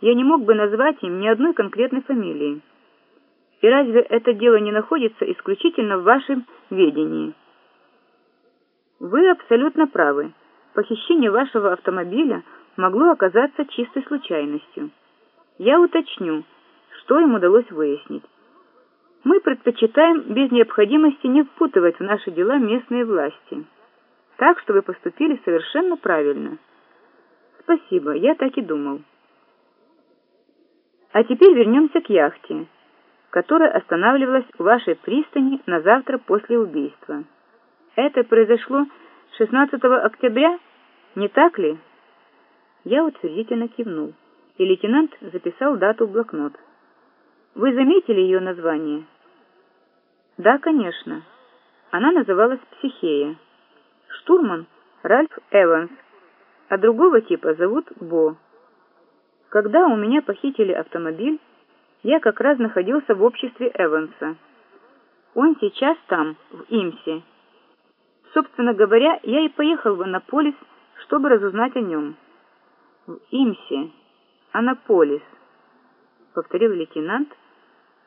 я не мог бы назвать им ни одной конкретной фамилии. И разве это дело не находится исключительно в вашем ведении? Вы абсолютно правы. Похищение вашего автомобиля могло оказаться чистой случайностью. Я уточню, что им удалось выяснить. Мы предпочитаем без необходимости не впутывать в наши дела местные власти. Так что вы поступили совершенно правильно. Спасибо, я так и думал. А теперь вернемся к яхте, которая останавливалась в вашей пристани на завтра после убийства. Это произошло 16 октября, не так ли? Я утвердительно кивнул, и лейтенант записал дату в блокнот. Вы заметили ее название? Да, конечно. Она называлась «Психея». Штурман Ральф Эванс, а другого типа зовут Бо. Когда у меня похитили автомобиль, я как раз находился в обществе Эванса. Он сейчас там, в Имсе. Собственно говоря, я и поехал в Анаполис, чтобы разузнать о нем. В Имсе. Анаполис, повторил лейтенант,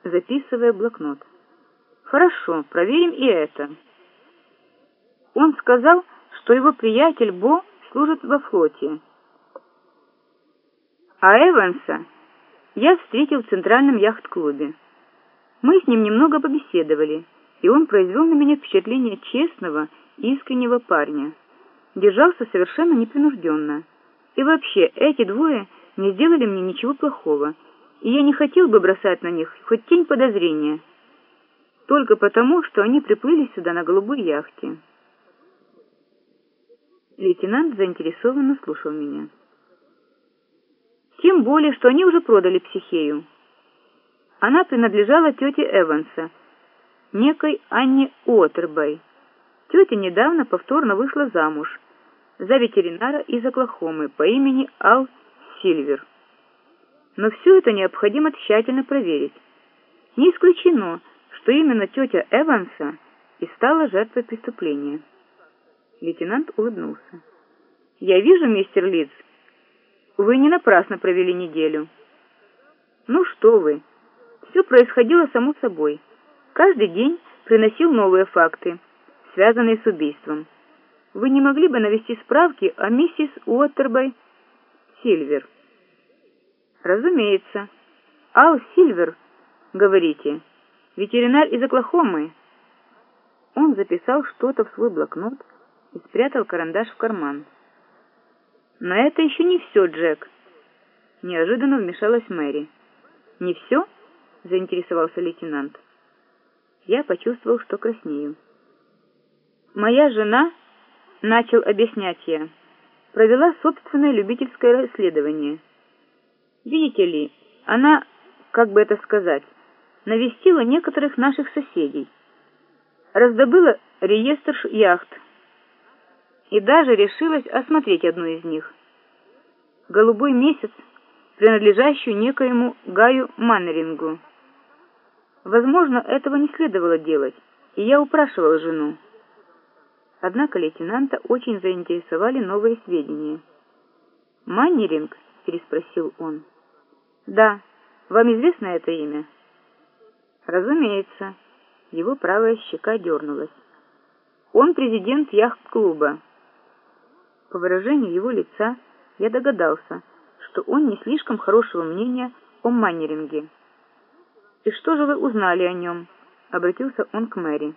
записывая блокнот. Хорошо, проверим и это. Он сказал, что его приятель Бо служит во флоте. А Эванса я встретил в центральном яхт-клубе. Мы с ним немного побеседовали, и он произвел на меня впечатление честного, искреннего парня. Держался совершенно непринужденно. И вообще, эти двое не сделали мне ничего плохого, и я не хотел бы бросать на них хоть тень подозрения, только потому, что они приплыли сюда на голубой яхте. Лейтенант заинтересованно слушал меня. Тем более, что они уже продали психею. Она принадлежала тете Эванса, некой Анне Уотербей. Тетя недавно повторно вышла замуж за ветеринара из Оклахомы по имени Ал Сильвер. Но все это необходимо тщательно проверить. Не исключено, что именно тетя Эванса и стала жертвой преступления. Лейтенант улыбнулся. «Я вижу, мистер Лидс, вы не напрасно провели неделю». «Ну что вы, все происходило само собой. Каждый день приносил новые факты, связанные с убийством. Вы не могли бы навести справки о миссис Уоттербай Сильвер?» «Разумеется. Ал Сильвер, говорите, ветеринар из Оклахомы». Он записал что-то в свой блокнот, и спрятал карандаш в карман. «Но это еще не все, Джек!» Неожиданно вмешалась Мэри. «Не все?» — заинтересовался лейтенант. Я почувствовал, что краснею. «Моя жена, — начал объяснять я, — провела собственное любительское расследование. Видите ли, она, как бы это сказать, навестила некоторых наших соседей, раздобыла реестр яхт, и даже решилась осмотреть одну из них. Голубой месяц, принадлежащую некоему Гаю Маннерингу. Возможно, этого не следовало делать, и я упрашивал жену. Однако лейтенанта очень заинтересовали новые сведения. «Маннеринг?» — переспросил он. «Да. Вам известно это имя?» «Разумеется». Его правая щека дернулась. «Он президент яхт-клуба». По выражению его лица я догадался, что он не слишком хорошего мнения о Маннеринге. «И что же вы узнали о нем?» — обратился он к Мэри.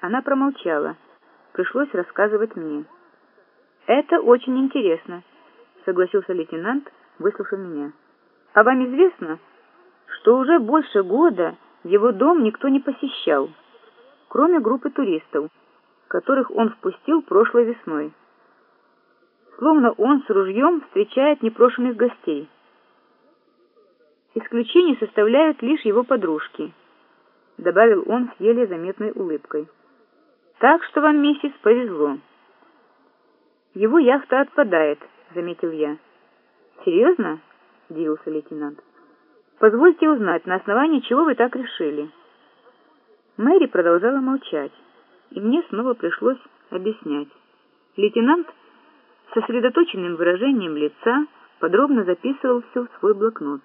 Она промолчала. Пришлось рассказывать мне. «Это очень интересно», — согласился лейтенант, выслушав меня. «А вам известно, что уже больше года его дом никто не посещал, кроме группы туристов, которых он впустил прошлой весной?» Словно он с ружьем встречает непрошенных гостей. Исключение составляют лишь его подружки, добавил он с еле заметной улыбкой. Так что вам, миссис, повезло. Его яхта отпадает, заметил я. Серьезно? удивился лейтенант. Позвольте узнать, на основании чего вы так решили. Мэри продолжала молчать, и мне снова пришлось объяснять. Лейтенант сосредоточенным выражением лица подробно записывал все в свой блокнот.